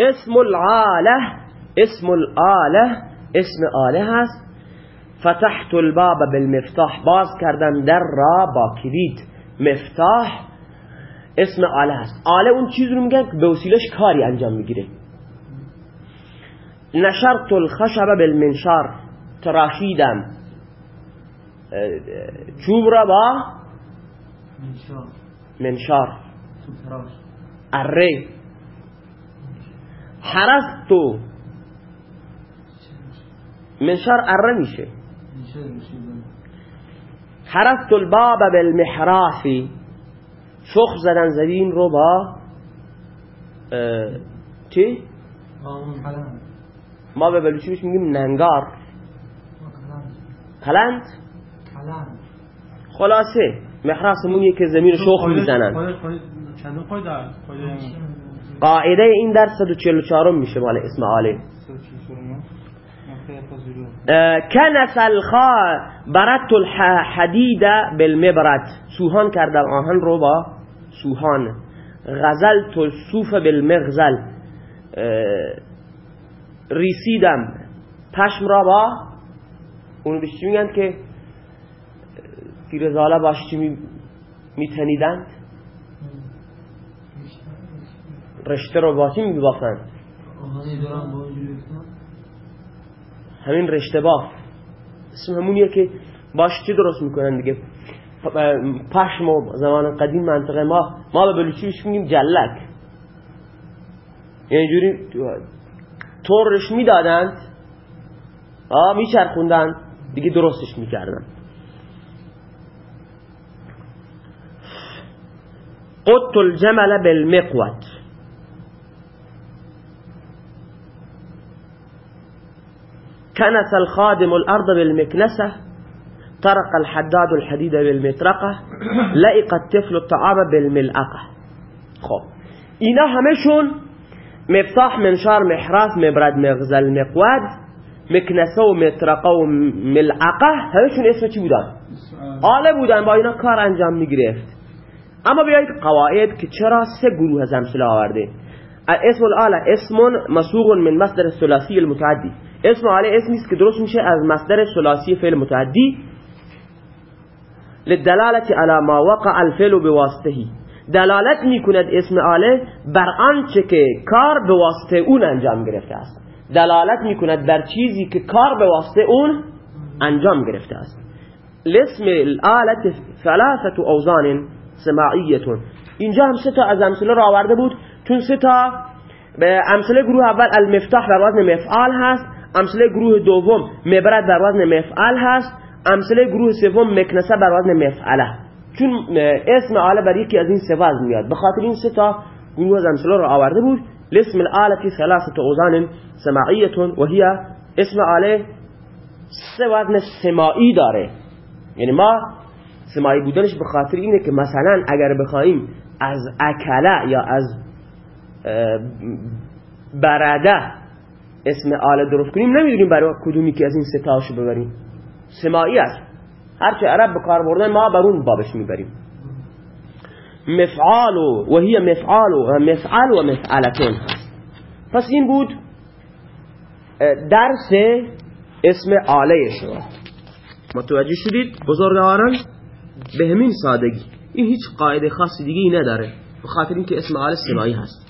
اسم العاله اسم الاله اسم آله هست. فتحت الباب بالمفتاح باز کردم در را با کلید. مفتاح اسم آله هست. آله اون چیز رو میگن که به وسیلش کاری انجام می‌گیره. نشرت الخشب بالمنشار تراشیدم. چوب را با منشار. اره. حرستو منشار اره میشه. حرست الباب بالمحرافی شخ زدن زدین رو با چی؟ ما به بلوچی میگیم ننگار. کلند خلاصه محراس که زمین شخ می‌زنن. قاعده این در 144 میشه مال اسم آله کنس الخا برت الحدید بالمبرد سوهان کردم آهن رو با سوهان. غزلت الصوف بالمغزل ریسیدم. پشم را با اونو بهش میگن که تیرزاله باش چی میتنیدند رشته رو با چی میبافند همین رشته باف اسم همونیه که باش چی درست می‌کنن دیگه؟ پشم و زمان قدیم منطقه ما. ما به بلوچیش میگیم؟ جلک. یعنی جوری طورش می‌دادند آه میچرخوندن. دیگه درستش می‌کردن. قط الجمل بالمقوت. كنس الخادم الأرض بالمكنسة طرق الحداد الحديد بالمطرقة لئق الطفل الطعام بالملعقة خب. اینا همشون مفتاح منشار محراف مبرد مغزل مقود مکنسه و مطرقه و ملعقه همشون اسم چی بودن؟ آله بودن با اینا کار انجام میگرفت. اما بیایید قواعد که چرا سه گروه از امثله آورده. اسم الآله اسم مسوغ من مصدر الثلاثی المتعدی اسم آله اسمی است که درست میشه از مصدر ثلاثی فعل متعدی. لدلالت على ما وقع الفعل بواسطه دلالت می‌کند اسم آله بر آنچه که کار به واسطه اون انجام گرفته است. دلالت می‌کند بر چیزی که کار به واسطه اون انجام گرفته است. لاسم الآلت ثلاثت اوزان سماعیتون اینجا هم سه تا از امثله را آورده بود. چون سه تا به امثله گروه اول المفتاح بر وزن مفعال هست. امثله گروه دوم مبرد بر وزن مفعال هست. امثله گروه سوم مکنسه بر وزن مفعله. چون اسم آله بر یکی از این سه وزن میاد. به خاطر این سه تا گروه از امثله رو آورده بود. لاسم الآلتی ثلاثت اوزان سماعیتون و هی اسم آله سه وزن سماعی داره. یعنی ما سماعی بودنش به خاطر اینه که مثلا اگر بخوایم از اکله یا از برده اسم آله درست کنیم نمی‌دونیم برای کدومی که از این ستاشو ببریم. سماعی است. هرچه عرب به کار بردن ما بر اون بابش می‌بریم. مفعال و هی مفعال و مفعل و مفعلتون. پس این بود درس اسم آله شما. متوجه شدید؟ بزرگواران به همین سادگی. این هیچ قاعده خاصی دیگه نداره به خاطر اینکه اسم آله سماعی هست.